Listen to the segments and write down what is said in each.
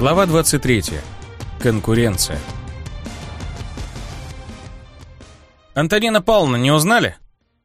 Глава 23. Конкуренция. «Антонина Павловна, не узнали?»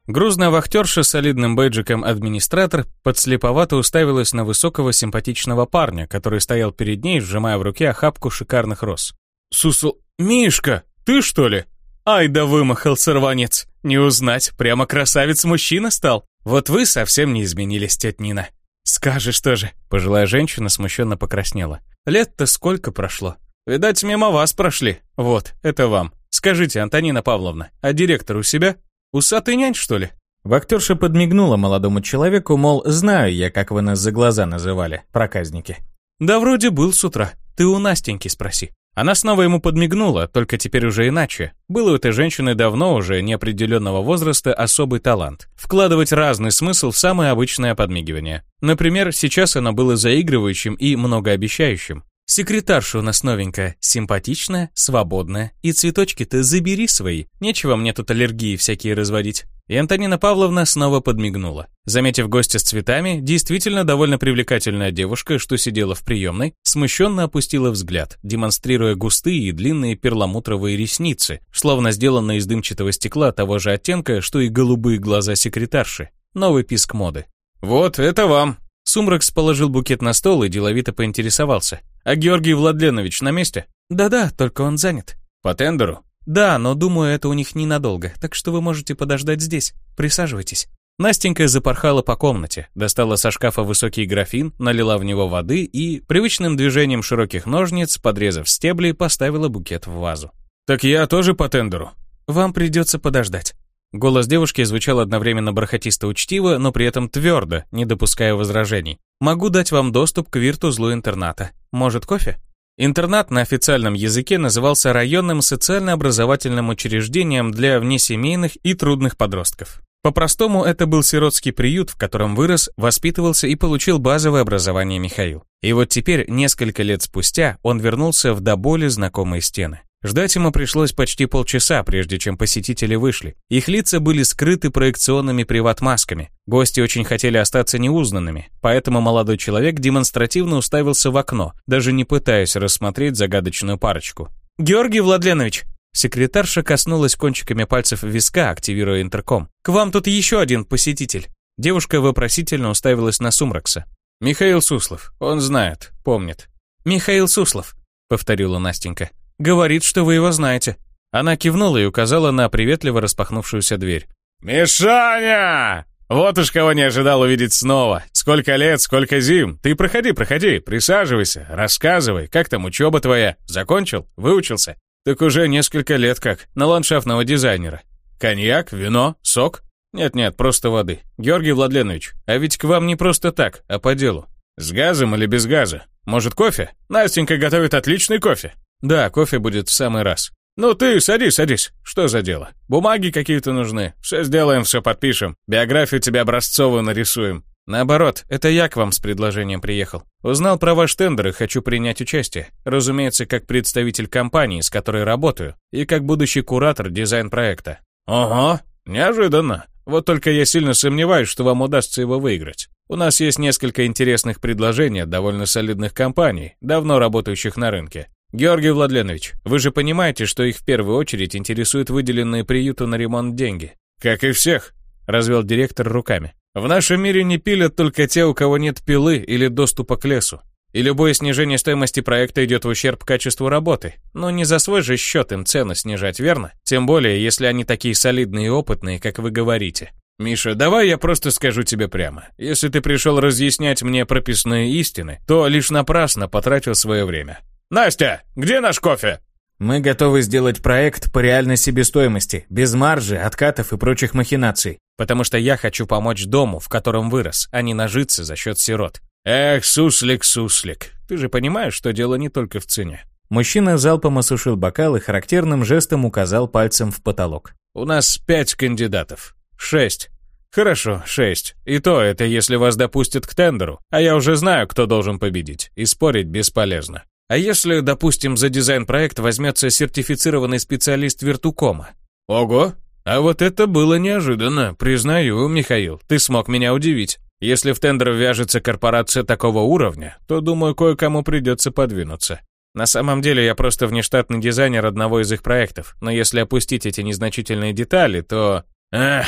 Грузная вахтерша с солидным бейджиком администратор подслеповато уставилась на высокого симпатичного парня, который стоял перед ней, сжимая в руке охапку шикарных роз. «Сусу... Мишка, ты что ли?» «Ай да вымахал сорванец! Не узнать, прямо красавец-мужчина стал! Вот вы совсем не изменились, тетя Нина!» «Скажешь тоже!» Пожилая женщина смущенно покраснела. «Лет-то сколько прошло?» «Видать, мимо вас прошли. Вот, это вам. Скажите, Антонина Павловна, а директор у себя? Усатый нянь, что ли?» Вахтерша подмигнула молодому человеку, мол, знаю я, как вы нас за глаза называли, проказники. «Да вроде был с утра. Ты у Настеньки спроси». Она снова ему подмигнула, только теперь уже иначе. Был у этой женщины давно уже неопределенного возраста особый талант. Вкладывать разный смысл в самое обычное подмигивание. Например, сейчас оно было заигрывающим и многообещающим. Секретарша у нас новенькая, симпатичная, свободная. И цветочки-то забери свои. Нечего мне тут аллергии всякие разводить. И Антонина Павловна снова подмигнула. Заметив гостя с цветами, действительно довольно привлекательная девушка, что сидела в приемной, смущенно опустила взгляд, демонстрируя густые и длинные перламутровые ресницы, словно сделанные из дымчатого стекла того же оттенка, что и голубые глаза секретарши. Новый писк моды. «Вот, это вам!» Сумракс положил букет на стол и деловито поинтересовался. «А Георгий Владленович на месте?» «Да-да, только он занят». «По тендеру?» «Да, но думаю, это у них ненадолго, так что вы можете подождать здесь. Присаживайтесь». Настенька запорхала по комнате, достала со шкафа высокий графин, налила в него воды и, привычным движением широких ножниц, подрезав стебли, поставила букет в вазу. «Так я тоже по тендеру?» «Вам придется подождать». Голос девушки звучал одновременно бархатисто-учтиво, но при этом твердо, не допуская возражений. «Могу дать вам доступ к виртузлу интерната. Может, кофе?» Интернат на официальном языке назывался районным социально-образовательным учреждением для внесемейных и трудных подростков. По-простому, это был сиротский приют, в котором вырос, воспитывался и получил базовое образование Михаил. И вот теперь, несколько лет спустя, он вернулся в до боли знакомые стены. Ждать ему пришлось почти полчаса, прежде чем посетители вышли. Их лица были скрыты проекционными приват-масками. Гости очень хотели остаться неузнанными, поэтому молодой человек демонстративно уставился в окно, даже не пытаясь рассмотреть загадочную парочку. «Георгий Владленович!» Секретарша коснулась кончиками пальцев виска, активируя интерком. «К вам тут еще один посетитель». Девушка вопросительно уставилась на Сумракса. «Михаил Суслов. Он знает, помнит». «Михаил Суслов», — повторила Настенька. Говорит, что вы его знаете». Она кивнула и указала на приветливо распахнувшуюся дверь. «Мишаня! Вот уж кого не ожидал увидеть снова. Сколько лет, сколько зим. Ты проходи, проходи, присаживайся, рассказывай, как там учеба твоя? Закончил? Выучился?» «Так уже несколько лет как, на ландшафтного дизайнера. Коньяк, вино, сок?» «Нет-нет, просто воды. Георгий Владленович, а ведь к вам не просто так, а по делу. С газом или без газа? Может, кофе? Настенька готовит отличный кофе. «Да, кофе будет в самый раз». «Ну ты садись, садись. Что за дело? Бумаги какие-то нужны. Все сделаем, все подпишем. Биографию тебе образцовую нарисуем». «Наоборот, это я к вам с предложением приехал. Узнал про ваш тендер и хочу принять участие. Разумеется, как представитель компании, с которой работаю, и как будущий куратор дизайн-проекта». «Ого, неожиданно. Вот только я сильно сомневаюсь, что вам удастся его выиграть. У нас есть несколько интересных предложений от довольно солидных компаний, давно работающих на рынке. Георгий Владленович, вы же понимаете, что их в первую очередь интересуют выделенные приюту на ремонт деньги. Как и всех, развел директор руками. В нашем мире не пилят только те, у кого нет пилы или доступа к лесу. И любое снижение стоимости проекта идет в ущерб качеству работы. Но не за свой же счет им цены снижать, верно? Тем более, если они такие солидные и опытные, как вы говорите. Миша, давай я просто скажу тебе прямо. Если ты пришел разъяснять мне прописные истины, то лишь напрасно потратил свое время. «Настя, где наш кофе?» Мы готовы сделать проект по реальной себестоимости, без маржи, откатов и прочих махинаций. Потому что я хочу помочь дому, в котором вырос, а не нажиться за счет сирот. Эх, суслик, суслик. Ты же понимаешь, что дело не только в цене. Мужчина залпом осушил бокал и характерным жестом указал пальцем в потолок. У нас пять кандидатов. Шесть. Хорошо, шесть. И то это если вас допустят к тендеру. А я уже знаю, кто должен победить. И спорить бесполезно. А если, допустим, за дизайн-проект возьмется сертифицированный специалист Вертукома? Ого, а вот это было неожиданно, признаю, Михаил, ты смог меня удивить. Если в тендер вяжется корпорация такого уровня, то, думаю, кое-кому придется подвинуться. На самом деле я просто внештатный дизайнер одного из их проектов, но если опустить эти незначительные детали, то... Эх!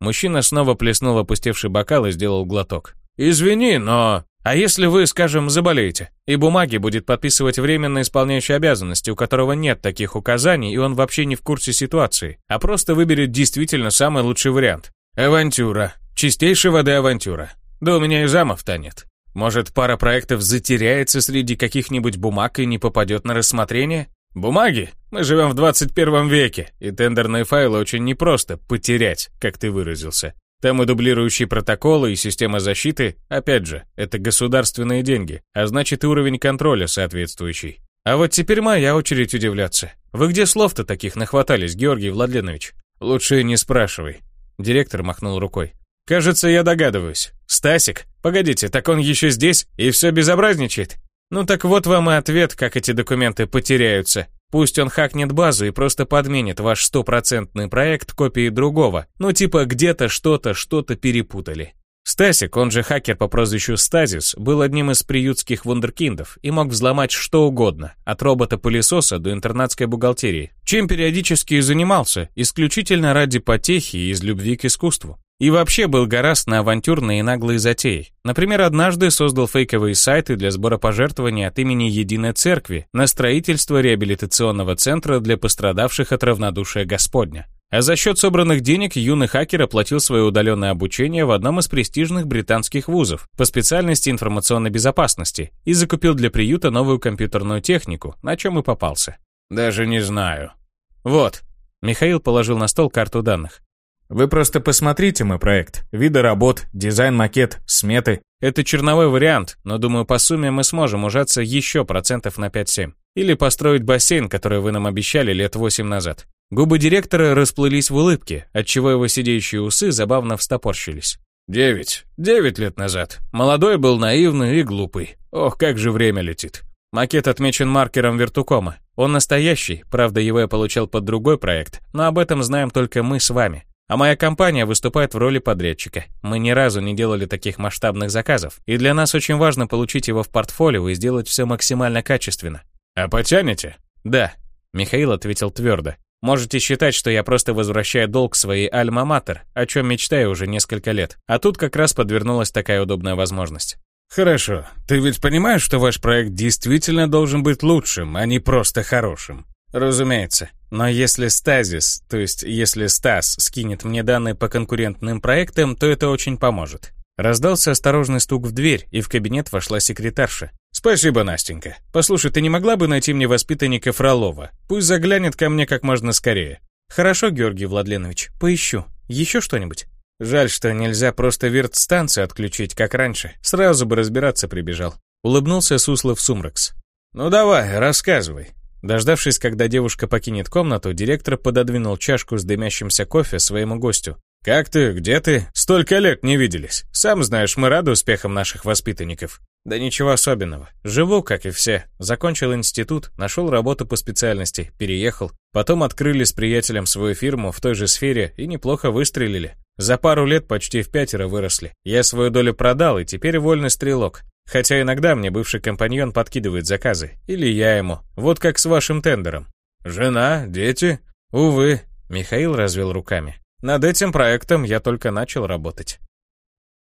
Мужчина снова плеснул опустевший бокал и сделал глоток. «Извини, но...» «А если вы, скажем, заболеете, и бумаги будет подписывать временно исполняющий обязанности, у которого нет таких указаний, и он вообще не в курсе ситуации, а просто выберет действительно самый лучший вариант? Авантюра. Чистейшей воды авантюра. Да у меня и замов-то нет. Может, пара проектов затеряется среди каких-нибудь бумаг и не попадет на рассмотрение? Бумаги? Мы живем в 21 веке, и тендерные файлы очень непросто потерять, как ты выразился. Там и дублирующие протоколы, и система защиты, опять же, это государственные деньги, а значит и уровень контроля соответствующий. А вот теперь моя очередь удивляться. Вы где слов-то таких нахватались, Георгий Владленович? Лучше не спрашивай. Директор махнул рукой. Кажется, я догадываюсь. Стасик? Погодите, так он еще здесь и все безобразничает? Ну так вот вам и ответ, как эти документы потеряются. Пусть он хакнет базу и просто подменит ваш стопроцентный проект копией другого. Ну типа где-то что-то, что-то перепутали. Стасик, он же хакер по прозвищу Стазис, был одним из приютских вундеркиндов и мог взломать что угодно, от робота-пылесоса до интернатской бухгалтерии, чем периодически и занимался, исключительно ради потехи и из любви к искусству. И вообще был гораст на авантюрные и наглые затеи. Например, однажды создал фейковые сайты для сбора пожертвований от имени Единой Церкви на строительство реабилитационного центра для пострадавших от равнодушия Господня. А за счет собранных денег юный хакер оплатил свое удаленное обучение в одном из престижных британских вузов по специальности информационной безопасности и закупил для приюта новую компьютерную технику, на чем и попался. Даже не знаю. Вот. Михаил положил на стол карту данных. Вы просто посмотрите мой проект. Виды работ, дизайн-макет, сметы. Это черновой вариант, но думаю, по сумме мы сможем ужаться еще процентов на 5-7. Или построить бассейн, который вы нам обещали лет 8 назад. Губы директора расплылись в улыбке, отчего его сидеющие усы забавно встопорщились. «Девять. Девять лет назад. Молодой был наивный и глупый. Ох, как же время летит». Макет отмечен маркером вертукома. Он настоящий, правда, его я получал под другой проект, но об этом знаем только мы с вами. А моя компания выступает в роли подрядчика. Мы ни разу не делали таких масштабных заказов, и для нас очень важно получить его в портфолио и сделать все максимально качественно. А потянете? Да, Михаил ответил твердо. Можете считать, что я просто возвращаю долг своей альма-матер, о чем мечтаю уже несколько лет. А тут как раз подвернулась такая удобная возможность. Хорошо. Ты ведь понимаешь, что ваш проект действительно должен быть лучшим, а не просто хорошим? Разумеется. Но если Стазис, то есть если Стас скинет мне данные по конкурентным проектам, то это очень поможет. Раздался осторожный стук в дверь, и в кабинет вошла секретарша. «Спасибо, Настенька. Послушай, ты не могла бы найти мне воспитанника Фролова? Пусть заглянет ко мне как можно скорее». «Хорошо, Георгий Владленович, поищу. Еще что-нибудь?» «Жаль, что нельзя просто вирт-станцию отключить, как раньше. Сразу бы разбираться прибежал». Улыбнулся Суслов Сумракс. «Ну давай, рассказывай». Дождавшись, когда девушка покинет комнату, директор пододвинул чашку с дымящимся кофе своему гостю. «Как ты? Где ты? Столько лет не виделись. Сам знаешь, мы рады успехам наших воспитанников». «Да ничего особенного. Живу, как и все. Закончил институт, нашел работу по специальности, переехал. Потом открыли с приятелем свою фирму в той же сфере и неплохо выстрелили. За пару лет почти в пятеро выросли. Я свою долю продал и теперь вольный стрелок. Хотя иногда мне бывший компаньон подкидывает заказы. Или я ему. Вот как с вашим тендером. Жена, дети? Увы. Михаил развел руками. Над этим проектом я только начал работать.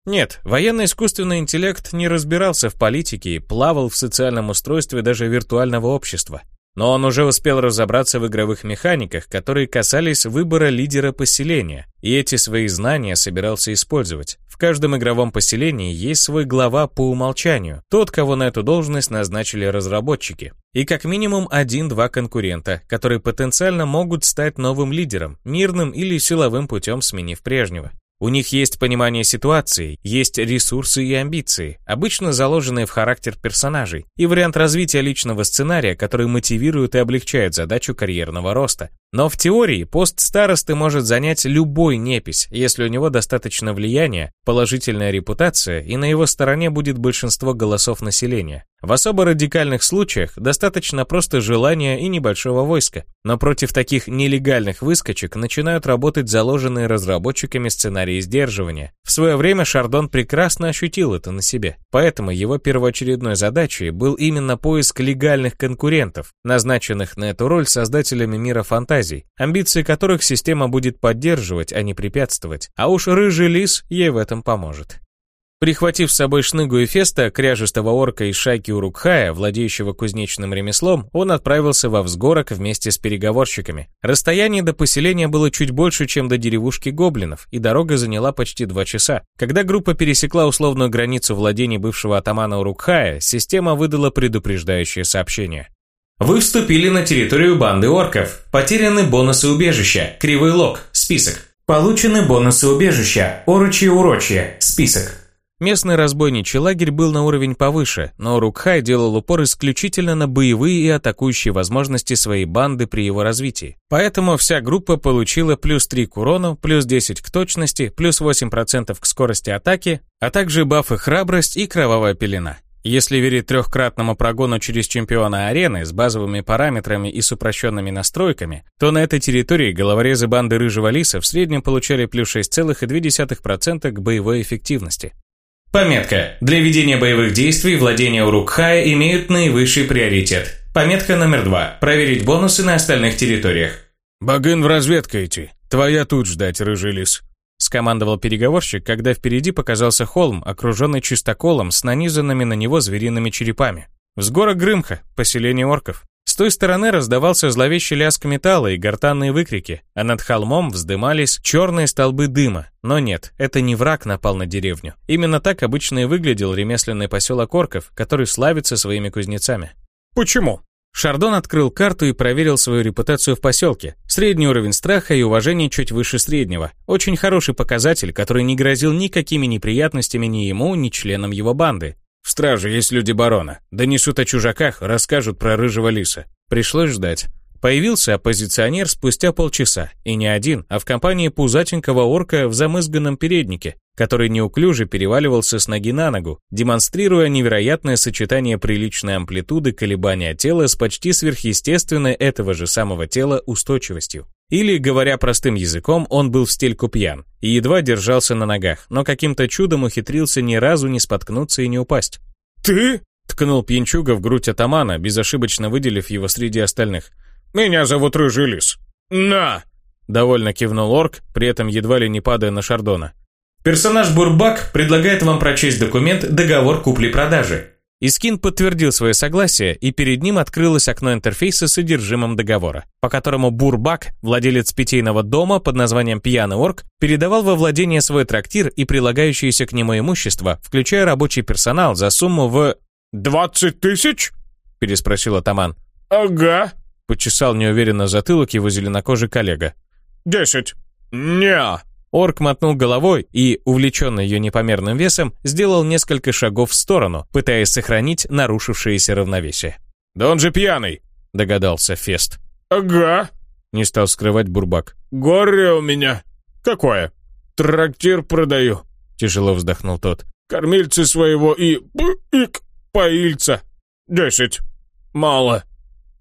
Нет, военный искусственный интеллект не разбирался в политике и плавал в социальном устройстве даже виртуального общества. Но он уже успел разобраться в игровых механиках, которые касались выбора лидера поселения, и эти свои знания собирался использовать. В каждом игровом поселении есть свой глава по умолчанию, тот, кого на эту должность назначили разработчики. И как минимум один-два конкурента, которые потенциально могут стать новым лидером, мирным или силовым путем сменив прежнего. У них есть понимание ситуации, есть ресурсы и амбиции, обычно заложенные в характер персонажей, и вариант развития личного сценария, который мотивирует и облегчает задачу карьерного роста. Но в теории пост старосты может занять любой непись, если у него достаточно влияния, положительная репутация и на его стороне будет большинство голосов населения. В особо радикальных случаях достаточно просто желания и небольшого войска. Но против таких нелегальных выскочек начинают работать заложенные разработчиками сценарии сдерживания. В свое время Шардон прекрасно ощутил это на себе. Поэтому его первоочередной задачей был именно поиск легальных конкурентов, назначенных на эту роль создателями мира фантазий, амбиции которых система будет поддерживать, а не препятствовать. А уж рыжий лис ей в этом поможет. Прихватив с собой шныгу и феста, кряжестого орка из шайки Урукхая, владеющего кузнечным ремеслом, он отправился во взгорок вместе с переговорщиками. Расстояние до поселения было чуть больше, чем до деревушки гоблинов, и дорога заняла почти два часа. Когда группа пересекла условную границу владений бывшего атамана Урукхая, система выдала предупреждающее сообщение. Вы вступили на территорию банды орков. Потеряны бонусы убежища. Кривой лог. Список. Получены бонусы убежища. Оручье урочье. Список. Местный разбойничий лагерь был на уровень повыше, но Рукхай делал упор исключительно на боевые и атакующие возможности своей банды при его развитии. Поэтому вся группа получила плюс 3 к урону, плюс 10 к точности, плюс 8% к скорости атаки, а также бафы храбрость и кровавая пелена. Если верить трехкратному прогону через чемпиона арены с базовыми параметрами и с упрощенными настройками, то на этой территории головорезы банды Рыжего Лиса в среднем получали плюс 6,2% к боевой эффективности. Пометка. Для ведения боевых действий владения Урукхая имеют наивысший приоритет. Пометка номер два. Проверить бонусы на остальных территориях. «Багын в разведку идти. Твоя тут ждать, рыжий лис», — скомандовал переговорщик, когда впереди показался холм, окруженный чистоколом с нанизанными на него звериными черепами. Взгорок Грымха, поселение орков. С той стороны раздавался зловещий лязг металла и гортанные выкрики, а над холмом вздымались черные столбы дыма. Но нет, это не враг напал на деревню. Именно так обычно и выглядел ремесленный поселок Орков, который славится своими кузнецами. Почему? Шардон открыл карту и проверил свою репутацию в поселке. Средний уровень страха и уважения чуть выше среднего. Очень хороший показатель, который не грозил никакими неприятностями ни ему, ни членам его банды. В страже есть люди барона. Донесут о чужаках, расскажут про рыжего лиса. Пришлось ждать. Появился оппозиционер спустя полчаса, и не один, а в компании пузатенького орка в замызганном переднике, который неуклюже переваливался с ноги на ногу, демонстрируя невероятное сочетание приличной амплитуды колебания тела с почти сверхъестественной этого же самого тела устойчивостью. Или, говоря простым языком, он был в стельку пьян и едва держался на ногах, но каким-то чудом ухитрился ни разу не споткнуться и не упасть. «Ты?» — ткнул пьянчуга в грудь атамана, безошибочно выделив его среди остальных. «Меня зовут Рыжий Лис. На!» Довольно кивнул орк, при этом едва ли не падая на Шардона. Персонаж Бурбак предлагает вам прочесть документ «Договор купли-продажи». Искин подтвердил свое согласие, и перед ним открылось окно интерфейса с содержимым договора, по которому Бурбак, владелец питейного дома под названием «Пьяный орк», передавал во владение свой трактир и прилагающееся к нему имущество, включая рабочий персонал за сумму в... «Двадцать тысяч?» – переспросил атаман. «Ага», – почесал неуверенно затылок его зеленокожий коллега. «Десять». «Не». Орк мотнул головой и, увлеченный ее непомерным весом, сделал несколько шагов в сторону, пытаясь сохранить нарушившееся равновесие. «Да он же пьяный!» — догадался Фест. «Ага!» — не стал скрывать Бурбак. «Горе у меня!» «Какое?» «Трактир продаю!» — тяжело вздохнул тот. «Кормильцы своего и... ик... поильца! Десять! Мало!»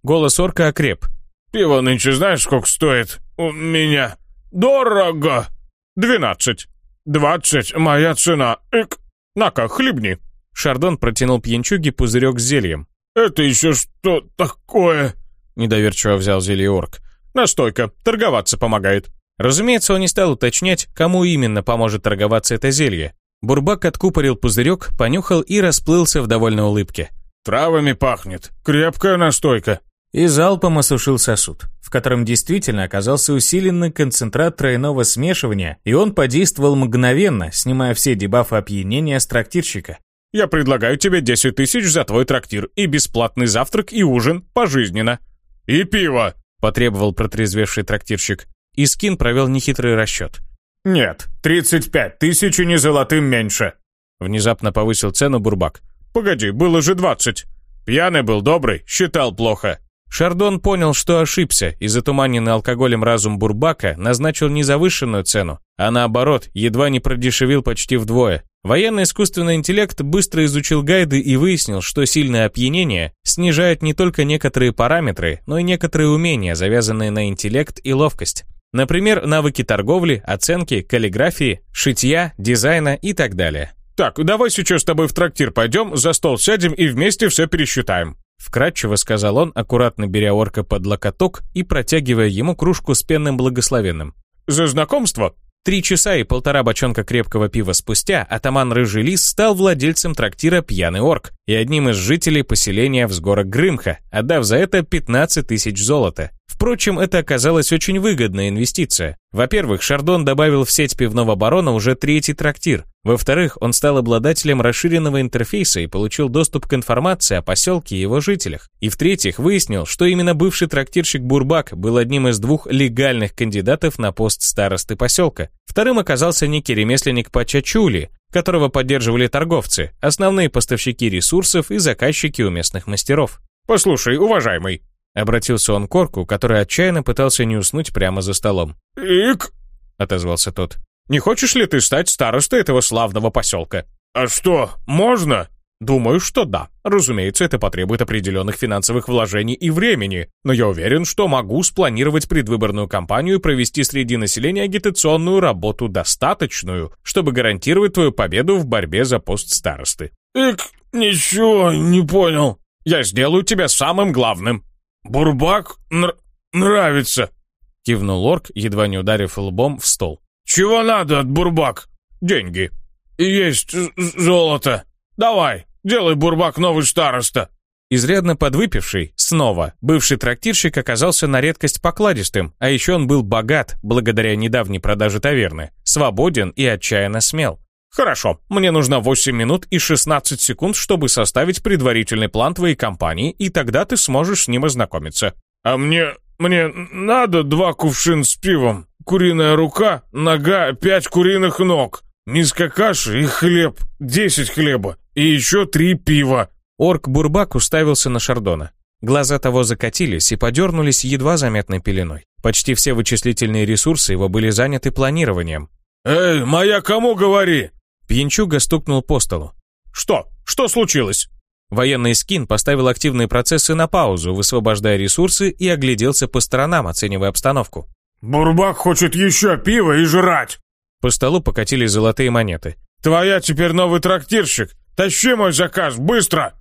Голос орка окреп. «Пиво нынче знаешь, сколько стоит? У меня! Дорого!» «Двенадцать. Двадцать моя цена. Эк, на-ка, хлебни». Шардон протянул пьянчуге пузырек с зельем. «Это еще что такое?» Недоверчиво взял зелье орк. «Настойка. Торговаться помогает». Разумеется, он не стал уточнять, кому именно поможет торговаться это зелье. Бурбак откупорил пузырек, понюхал и расплылся в довольной улыбке. «Травами пахнет. Крепкая настойка и залпом осушил сосуд, в котором действительно оказался усиленный концентрат тройного смешивания, и он подействовал мгновенно, снимая все дебафы опьянения с трактирщика. «Я предлагаю тебе 10 тысяч за твой трактир и бесплатный завтрак и ужин пожизненно». «И пиво!» – потребовал протрезвевший трактирщик. И Скин провел нехитрый расчет. «Нет, 35 тысяч и не золотым меньше!» Внезапно повысил цену Бурбак. «Погоди, было же 20. Пьяный был добрый, считал плохо. Шардон понял, что ошибся, и затуманенный алкоголем разум Бурбака назначил не завышенную цену, а наоборот, едва не продешевил почти вдвое. Военный искусственный интеллект быстро изучил гайды и выяснил, что сильное опьянение снижает не только некоторые параметры, но и некоторые умения, завязанные на интеллект и ловкость. Например, навыки торговли, оценки, каллиграфии, шитья, дизайна и так далее. «Так, давай сейчас с тобой в трактир пойдем, за стол сядем и вместе все пересчитаем», Вкратчиво сказал он, аккуратно беря орка под локоток и протягивая ему кружку с пенным благословенным. «За знакомство?» Три часа и полтора бочонка крепкого пива спустя атаман Рыжий Лис стал владельцем трактира «Пьяный орк» и одним из жителей поселения Взгора Грымха, отдав за это 15 тысяч золота. Впрочем, это оказалась очень выгодная инвестиция. Во-первых, Шардон добавил в сеть пивного барона уже третий трактир. Во-вторых, он стал обладателем расширенного интерфейса и получил доступ к информации о поселке и его жителях. И в-третьих, выяснил, что именно бывший трактирщик Бурбак был одним из двух легальных кандидатов на пост старосты поселка. Вторым оказался некий ремесленник Пачачули, которого поддерживали торговцы, основные поставщики ресурсов и заказчики у местных мастеров. «Послушай, уважаемый», Обратился он к Орку, который отчаянно пытался не уснуть прямо за столом. «Ик!» — отозвался тот. «Не хочешь ли ты стать старостой этого славного поселка?» «А что, можно?» «Думаю, что да. Разумеется, это потребует определенных финансовых вложений и времени, но я уверен, что могу спланировать предвыборную кампанию и провести среди населения агитационную работу достаточную, чтобы гарантировать твою победу в борьбе за пост старосты». «Ик, ничего не понял. Я сделаю тебя самым главным», «Бурбак нр нравится», — кивнул орк, едва не ударив лбом в стол. «Чего надо от Бурбак? Деньги. Есть золото. Давай, делай Бурбак новый староста». Изрядно подвыпивший, снова, бывший трактирщик оказался на редкость покладистым, а еще он был богат, благодаря недавней продаже таверны, свободен и отчаянно смел. «Хорошо, мне нужно 8 минут и 16 секунд, чтобы составить предварительный план твоей компании, и тогда ты сможешь с ним ознакомиться». «А мне... мне надо два кувшин с пивом, куриная рука, нога, пять куриных ног, миска каши и хлеб, десять хлеба, и еще три пива». Орк-бурбак уставился на Шардона. Глаза того закатились и подернулись едва заметной пеленой. Почти все вычислительные ресурсы его были заняты планированием. «Эй, моя кому говори?» Пьянчуга стукнул по столу. «Что? Что случилось?» Военный скин поставил активные процессы на паузу, высвобождая ресурсы и огляделся по сторонам, оценивая обстановку. «Бурбак хочет еще пива и жрать!» По столу покатились золотые монеты. «Твоя теперь новый трактирщик! Тащи мой заказ, быстро!»